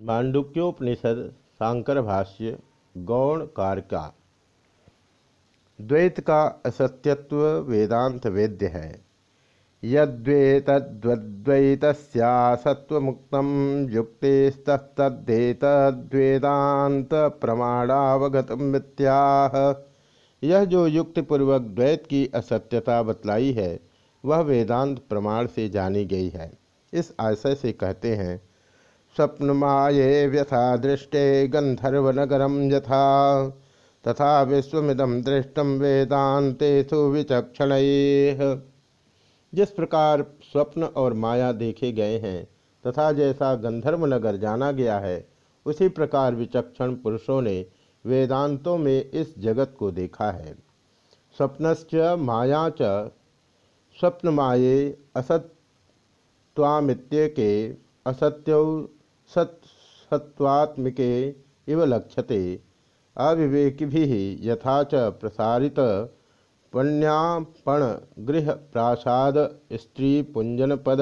मांडुक्योपनिषद शांकर भाष्य गौण कारका। द्वैत का असत्यत्व वेदांत वेद्य है। यद्वेतद्वैतस्यासत्वमुक्त युक्तिस्तद्वेतद्वेदांत प्रमाणावगत मिथ्याह यह जो युक्तिपूर्वक द्वैत की असत्यता बतलाई है, वह वेदांत प्रमाण से जानी गई है। इस आशय से कहते हैं स्वप्नमाये व्यथा दृष्टे गंधर्वनगरम यथा। तथा विश्वमिदम दृष्टम वेदांतेषु विचक्षण। जिस प्रकार स्वप्न और माया देखे गए हैं, तथा जैसा गंधर्व नगर जाना गया है, उसी प्रकार विचक्षण पुरुषों ने वेदांतों में इस जगत को देखा है। स्वप्नश्च माया च स्वप्न माये असत्वामित्य के असत्य सत्सत्वात्मिके इव लक्ष्यते। अविवेक यथा च प्रसारित पण्यापण गृह प्रासाद स्त्री पुंजन पद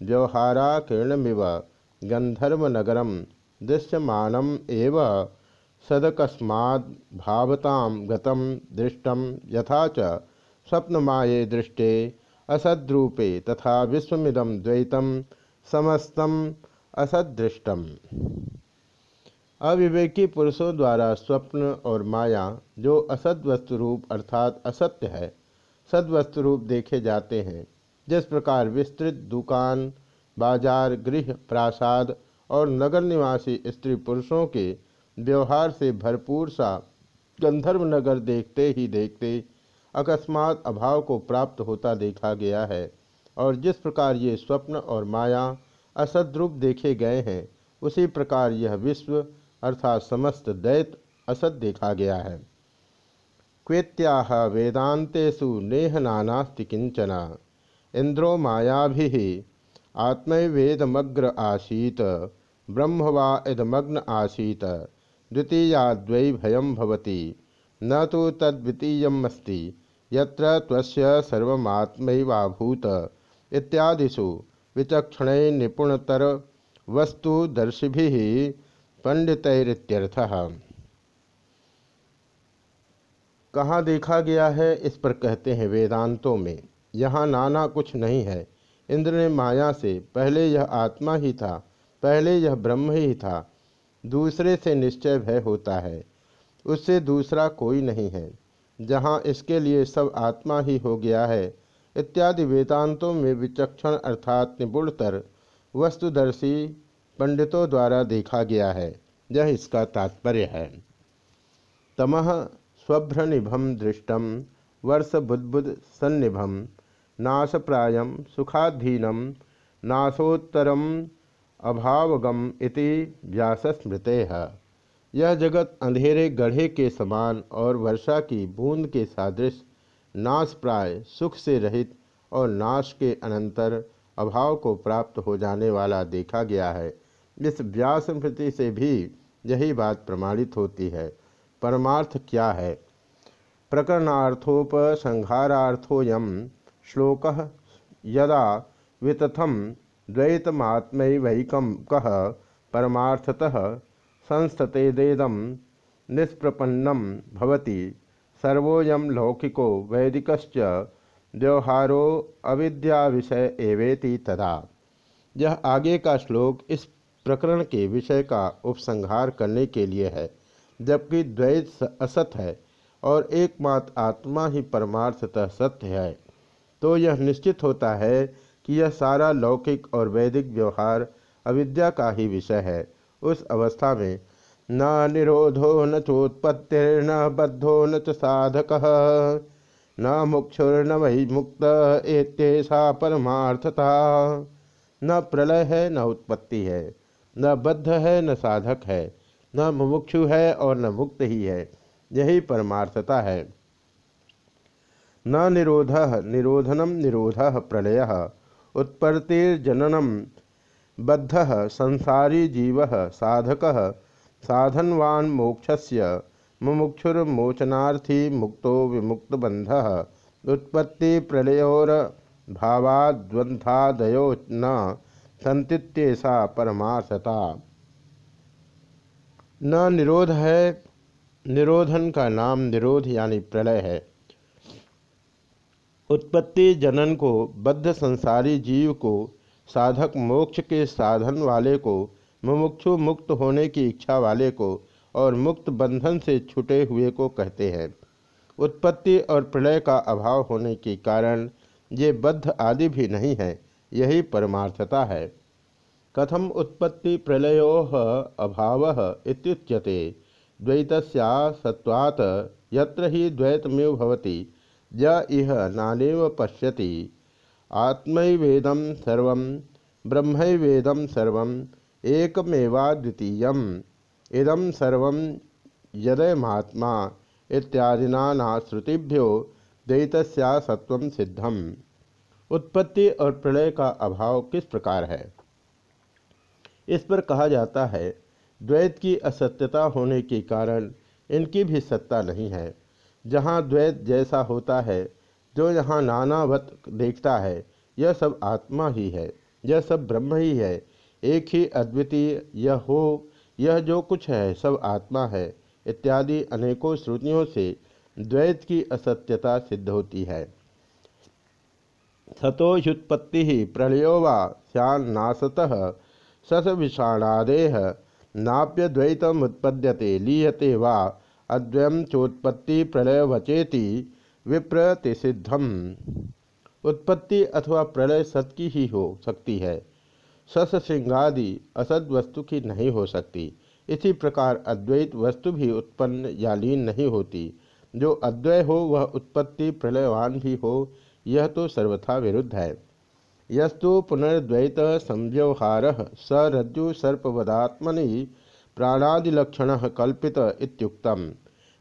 व्यवहाराकीर्णमिव गंधर्वनगरम दृश्यमानम एव सदकस्माद् भावतां गतं दृष्टं यथा च स्वप्नमाये दृष्टे असद्रूपे तथा विश्वमिदं द्वैतं समस्तम असदृष्टम। अविवेकी पुरुषों द्वारा स्वप्न और माया, जो असद वस्तु रूप अर्थात असत्य है सदवस्तु रूप देखे जाते हैं। जिस प्रकार विस्तृत दुकान, बाज़ार, गृह, प्रासाद और नगर निवासी स्त्री पुरुषों के व्यवहार से भरपूर सा गंधर्व नगर देखते ही देखते अकस्मात अभाव को प्राप्त होता देखा गया है। और जिस प्रकार ये स्वप्न और माया असद्रूप देखे गए हैं। उसी प्रकार यह विश्व अर्थात समस्त दैत असत देखा गया है। क्वेत्याह वेदांतेषु नेह नानास्ति किंचन। इंद्रो माया भी आत्मवेदमग्र आसीत। ब्रह्म वा इदमग्न आसीत। द्वितीयाद्वै भयम भवति। न तो तद्वितीयमस्ति यत्र त्वस्य सर्वमात्मैवाभूत। इत्यादिषु विचक्षण निपुणतर वस्तुदर्शि पंडितरथ कहाँ देखा गया है? इस पर कहते हैं वेदांतों में। यहाँ नाना कुछ नहीं है। इंद्र ने माया से पहले यह आत्मा ही था, पहले यह ब्रह्म ही था। दूसरे से निश्चय भय होता है। उससे दूसरा कोई नहीं है। जहाँ इसके लिए सब आत्मा ही हो गया है इत्यादि वेदांतों में विचक्षण अर्थात निपुणतर वस्तुदर्शी पंडितों द्वारा देखा गया है। यह इसका तात्पर्य है। तमह स्वभ्रनिभम दृष्टम वर्ष बुद्बुद सन्निभम नाशप्राय सुखाधीनम नाशोत्तरम अभावगम इति व्यासस्मृते। है यह जगत अंधेरे गढ़े के समान और वर्षा की बूंद के सादृश नाश प्राय सुख से रहित और नाश के अनंतर अभाव को प्राप्त हो जाने वाला देखा गया है। इस व्यास स्मृति से भी यही बात प्रमाणित होती है। परमार्थ क्या है? प्रकरणार्थोपसंहारार्थोयम श्लोक यदा वितथम द्वैतमात्मैवैकम कह परमार्थतः संस्ततेदेदम निष्प्रपन्नम भवति। सर्वोयम लौकिको वैदिकश्च व्यवहारो अविद्या विषय एवेति तदा यह आगे का श्लोक इस प्रकरण के विषय का उपसंहार करने के लिए है, जबकि द्वैत असत है और एकमात्र आत्मा ही परमार्थतः सत्य है। तो यह निश्चित होता है कि यह सारा लौकिक और वैदिक व्यवहार अविद्या का ही विषय है। उस अवस्था में न निरोधो न चोत्पत्तिर्न बद्धो न च साधक, न मुक्षुर्न वही मुक्त एतेषा परमार्थता। न प्रलय है, न उत्पत्ति है, न बद्ध है, न साधक है, न मुमुक्षु है और न मुक्त ही है, यही परमार्थता है। न निरोध निरोधनम निरोध प्रलय उत्पत्तिर्जननम बद्ध, संसारी जीव साधक साधनवान मोक्षस्य मुमुक्षुर्मोचनार्थी मुक्तो विमुक्त बंध उत्पत्ति प्रलयोर भावाद्वंथादयो न संतित्येषा परमार्थता। न निरोध है, निरोधन का नाम निरोध यानी प्रलय है। उत्पत्ति जनन को, बद्ध संसारी जीव को, साधक मोक्ष के साधन वाले को मुमुक्षु मुक्त होने की इच्छा वाले को और मुक्त बंधन से छुटे हुए को कहते हैं। उत्पत्ति और प्रलय का अभाव होने के कारण ये बद्ध आदि भी नहीं है, यही परमार्थता है। कथम उत्पत्ति प्रलयो अभाव इत्युच्यते द्वैत सत्वात् यत्र ही द्वैतमेव भवति य इह नानेव पश्यति। आत्मवेदम सर्व ब्रह्मवेदम सर्व एकमेवाद्वितीय इदम सर्व यदयमात्मा इत्यादिना श्रुतिभ्यो द्वैतस्या सत्व सिद्धम। उत्पत्ति और प्रलय का अभाव किस प्रकार है? इस पर कहा जाता है, द्वैत की असत्यता होने के कारण इनकी भी सत्ता नहीं है। जहाँ द्वैत जैसा होता है, जो यहाँ नानावत देखता है, यह सब आत्मा ही है, यह सब ब्रह्म ही है एक ही अद्वितीय यह हो, यह जो कुछ है, सब आत्मा है, इत्यादि अनेकों श्रुतियों से द्वैत की असत्यता सिद्ध होती है। सतोह्युत्पत्ति ही प्रलयो वा सैन्नासतः सस विषाणादेह नाप्यद्वैतमुत्पद्यते लीयते वा अद्वयम चोत्पत्ति प्रलय वचेति विप्रतिसिद्धम। उत्पत्ति अथवा प्रलय सत की ही हो सकती है। सस सिंगादि असद वस्तु की नहीं हो सकती। इसी प्रकार अद्वैत वस्तु भी उत्पन्न या लीन नहीं होती। जो अद्वय हो, वह उत्पत्ति प्रलयवान भी हो, यह तो सर्वथा विरुद्ध है। यस्तु पुनर्द्वैत संव्यवहार स रज्जु सर्पवदात्मनि प्राणादिलक्षण कल्पित इत्युक्तम।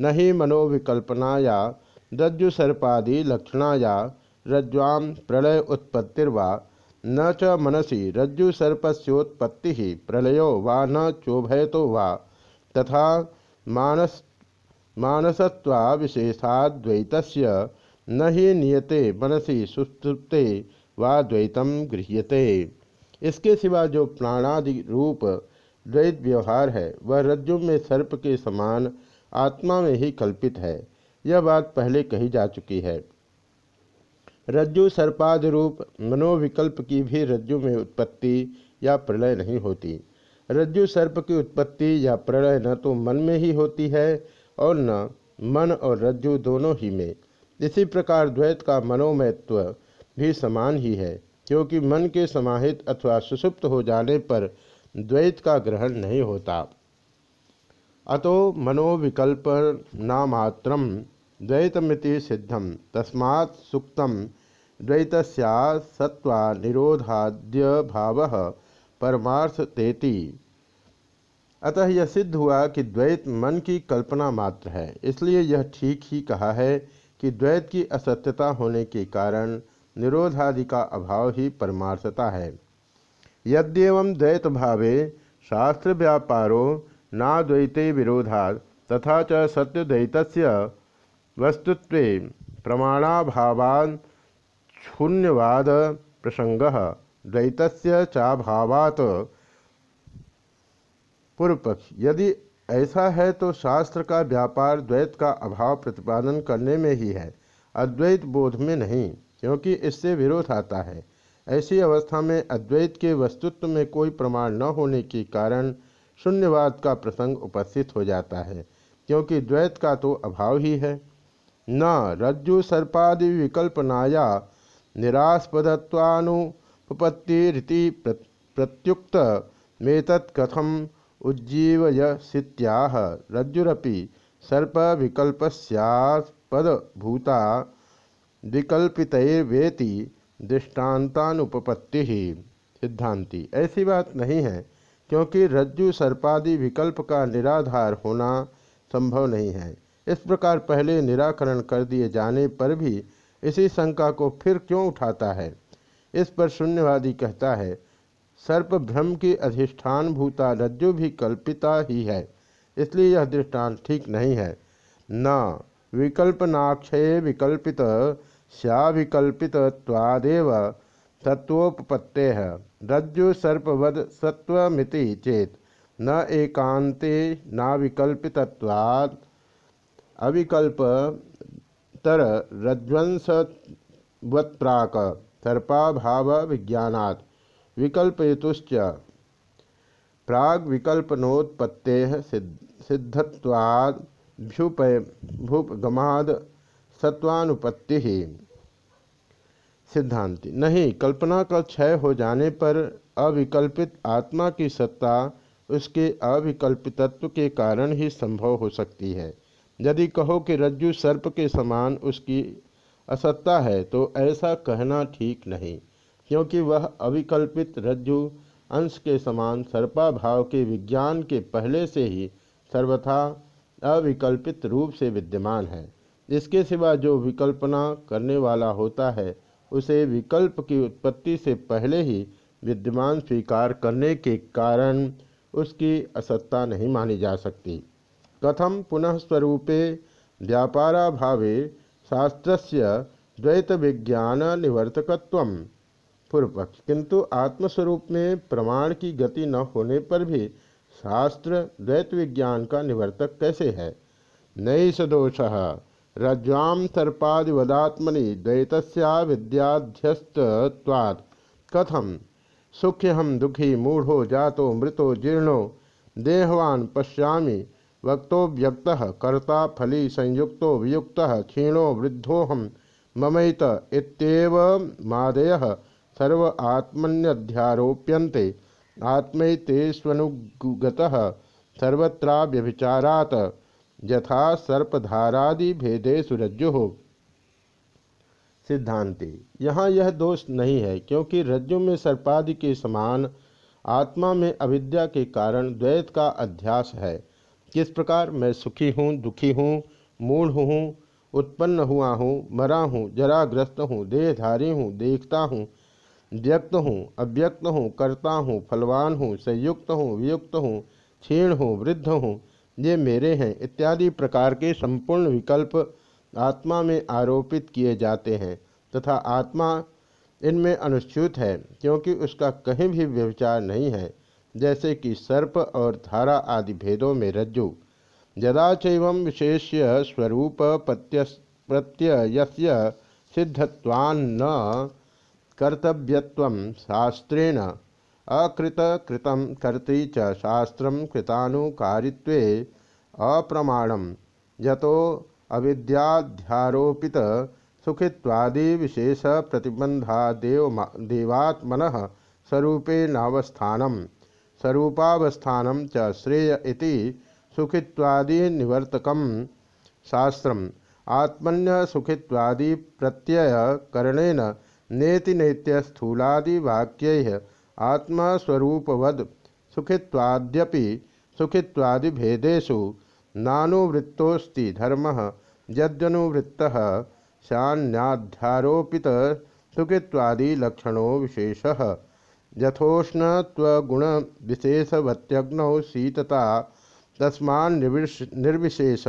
न ही मनोविकल्पनाया रज्जुसर्पादिलक्षणाया रज्ज्वां प्रलय उत्पत्तिर्वा न च मनसी रज्जुसर्पस्योत्पत्ति प्रलयो वा न चोभयतो वा। तथा मानस मानसत्वाविशेषाद्वैत न ही नियते मनसी सुस्तुप्ते वा द्वैतम गृह्यते। इसके सिवा जो प्राणादि रूप द्वैत व्यवहार है, वह रज्जु में सर्प के समान आत्मा में ही कल्पित है। यह बात पहले कही जा चुकी है। रज्जु सर्पाद रूप मनोविकल्प की भी रज्जु में उत्पत्ति या प्रलय नहीं होती। रज्जु सर्प की उत्पत्ति या प्रलय न तो मन में ही होती है और न मन और रज्जु दोनों ही में। इसी प्रकार द्वैत का मनोमयत्व भी समान ही है, क्योंकि मन के समाहित अथवा सुसुप्त हो जाने पर द्वैत का ग्रहण नहीं होता। अतो मनोविकल्प नामात्र द्वैतमिति सिद्धम तस्मा सुक्त द्वैत सत्वा निरोधाद्य भाव परमार्थ तेति अतः यह सिद्ध हुआ कि द्वैत मन की कल्पना मात्र है। इसलिए यह ठीक ही कहा है कि द्वैत की असत्यता होने के कारण निरोधादि का अभाव ही परमार्थता है। यद्यव द्वैत भावे शास्त्र व्यापारो नाद्वैते विरोधा तथा च सत्यद्वैत वस्तुत्व प्रमाणाभावान शून्यवाद प्रसंग द्वैत चाभावात पूर्वपक्ष। यदि ऐसा है तो शास्त्र का व्यापार द्वैत का अभाव प्रतिपादन करने में ही है, अद्वैत बोध में नहीं, क्योंकि इससे विरोध आता है। ऐसी अवस्था में अद्वैत के वस्तुत्व में कोई प्रमाण न होने के कारण शून्यवाद का प्रसंग उपस्थित हो जाता है, क्योंकि द्वैत का तो अभाव ही है। न रज्जु सर्पादि विकल्पनाया निरास्पदत्वानुपत्तिरिति प्रत्युक्त मेतत् कथम उज्जीवयसित्याह। रज्जुरपि सर्प विकल्पस्यास्पद भूता विकल्पितवेति दृष्टान्तानुपपत्ति। ही सिद्धांति। ऐसी बात नहीं है, क्योंकि रज्जु सर्पादि विकल्प का निराधार होना संभव नहीं है। इस प्रकार पहले निराकरण कर दिए जाने पर भी इसी शंका को फिर क्यों उठाता है? इस पर शून्यवादी कहता है सर्प भ्रम की अधिष्ठान भूता रज्जु भी कल्पिता ही है, इसलिए यह दृष्टांत ठीक नहीं है। न, विकल्पनाक्षय विकल्पित सविकल्पित्वादेव तत्वोपत्ते है रज्जु सर्पवद सत्वमिति चेत, न एकांते नाविकल्पितत्वाद अविकल्प तर रज्वंसवत्प्राक सर्पाभाव विज्ञानात् विकल्पयुतुश्च प्राग विकल्पनोत्पत्ते सिद्धत्वाद्भ्युपय, भूपगमाद सत्वानुपत्ति ही सिद्धांति, नहीं, कल्पना का क्षय हो जाने पर अविकल्पित आत्मा की सत्ता उसके अविकल्पितत्व के कारण ही संभव हो सकती है। यदि कहो कि रज्जु सर्प के समान उसकी असत्ता है तो ऐसा कहना ठीक नहीं, क्योंकि वह अविकल्पित रज्जु अंश के समान सर्पा भाव के विज्ञान के पहले से ही सर्वथा अविकल्पित रूप से विद्यमान है। इसके सिवा जो विकल्पना करने वाला होता है, उसे विकल्प की उत्पत्ति से पहले ही विद्यमान स्वीकार करने के कारण उसकी असत्ता नहीं मानी जा सकती। कथम पुनः स्वरूपे व्यापारा भावे शास्त्रस्य द्वैत विज्ञान निवर्तकत्व पूर्व पक्ष किंतु आत्मस्वरूप में प्रमाण की गति न होने पर भी शास्त्र द्वैत विज्ञान का निवर्तक कैसे है? नई सदोष रज्वाम सर्पादिवदात्मनि द्वैतस्या विद्याध्यस्तवाद कथम सुख्यहम दुखी मूढ़ो जातो मृतो जीर्णो, देहवान पश्यामि वक्तो व्यक्त, कर्ता फली संयुक्त वियुक्त, क्षीणो वृद्धोहम ममैत इत्येव मादय, सर्व आत्मन्यध्यारोप्यन्ते। आत्मैतेष्वनुगत, सर्वत्राव्यभिचारात, यथा सर्पधारादि भेदे सुरज्जु हो सिद्धांति, यहाँ यह दोष नहीं है, क्योंकि रज्जु में सर्पादि के समान आत्मा में अविद्या के कारण द्वैत का अध्यास है। किस प्रकार मैं सुखी हूँ, दुखी हूँ, मूढ़ हूँ, उत्पन्न हुआ हूँ, मरा हूँ, जराग्रस्त हूँ, देहधारी हूँ, देखता हूँ, व्यक्त हूँ, अव्यक्त हूँ, करता हूँ, फलवान हूँ, संयुक्त हूँ, वियुक्त हूँ, क्षीण हूँ, वृद्ध हूँ, ये मेरे हैं, इत्यादि प्रकार के संपूर्ण विकल्प आत्मा में आरोपित किए जाते हैं तथा आत्मा इनमें अनुच्युत है, क्योंकि उसका कहीं भी व्यविचार नहीं है। जैसे कि सर्प और धारा आदि भेदों में रज्जु। यदा चैव विशेष्य स्वरूप प्रत्यय सिद्धत्वान्न कर्तव्यत्व शास्त्रेण अकृत कृतं कर्तृ च शास्त्र कृतानुकारित्वे अप्रमाणम यतो अविद्याध्यारोपित सुखित्वादि विशेष प्रतिबंधा देव देवात्मन स्वरूपेणावस्थानम स्वरूपावस्थान च श्रेय इति सुखित्वादि निवर्तक शास्त्र आत्मन्य सुखित्वादि प्रत्यय करणेन नेति नेत्य स्थूलादि वाक्य आत्मस्वरूपवद सुखित्वाद्यपि सुखित्वादि भेदेशु नानुवृत्तोस्ति धर्म यद्यनुवृत्त शान्याध्यारोपित लक्षणों यथोष्णत्वगुण विशेषवत्यग्नौ शीतता तस्मा निर्विशेष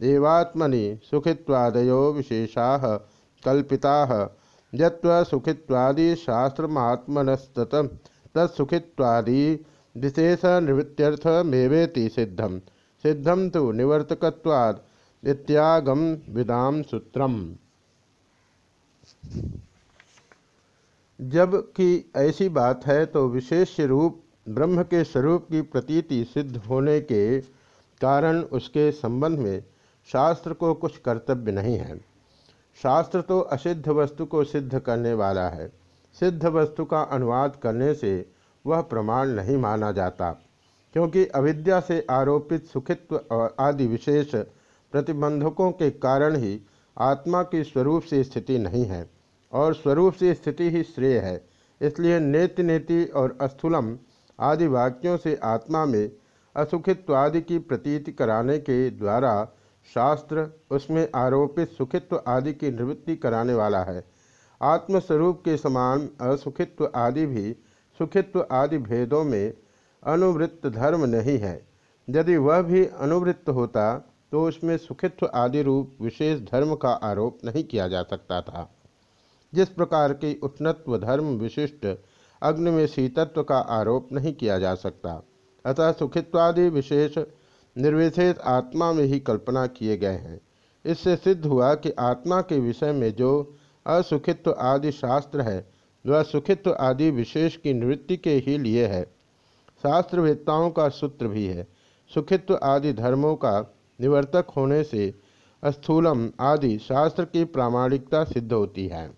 एवात्मनि सुखित्वादयो विशेषा कल्पिता। यत्सुखित्वादि शास्त्रमात्मनस्तत तत्सुखित्वादि विशेष निवृत्त्यर्थमेवेति सिद्धम। सिद्धम तो निवर्तकवाद इत्यागम विदाम सूत्रम। जब कि ऐसी बात है तो विशेष रूप ब्रह्म के स्वरूप की प्रतीति सिद्ध होने के कारण उसके संबंध में शास्त्र को कुछ कर्तव्य नहीं है। शास्त्र तो असिद्ध वस्तु को सिद्ध करने वाला है। सिद्ध वस्तु का अनुवाद करने से वह प्रमाण नहीं माना जाता, क्योंकि अविद्या से आरोपित सुखित्व आदि विशेष प्रतिबंधकों के कारण ही आत्मा की स्वरूप से स्थिति नहीं है। और स्वरूप से स्थिति ही श्रेय है। इसलिए नेति नेति और अस्थूलम आदि वाक्यों से आत्मा में असुखित्व की प्रतीति कराने के द्वारा शास्त्र उसमें आरोपित सुखित्व आदि की निवृत्ति कराने वाला है। आत्मस्वरूप के समान असुखित्व आदि भी सुखित्व आदि भेदों में अनुवृत्त धर्म नहीं है। यदि वह भी अनुवृत्त होता तो उसमें सुखित्व आदि रूप विशेष धर्म का आरोप नहीं किया जा सकता था। जिस प्रकार की उष्णत्व धर्म विशिष्ट अग्नि में शीतत्व का आरोप नहीं किया जा सकता, अतः सुखित्वादि विशेष निर्विशेष आत्मा में ही कल्पना किए गए हैं। इससे सिद्ध हुआ कि आत्मा के विषय में जो असुखित्व आदि शास्त्र है, वह सुखित्व आदि विशेष की निवृत्ति के ही लिए है। शास्त्रवेत्ताओं का सूत्र भी है, सुखित्व आदि धर्मों का निवर्तक होने से स्थूलम आदि शास्त्र की प्रामाणिकता सिद्ध होती है।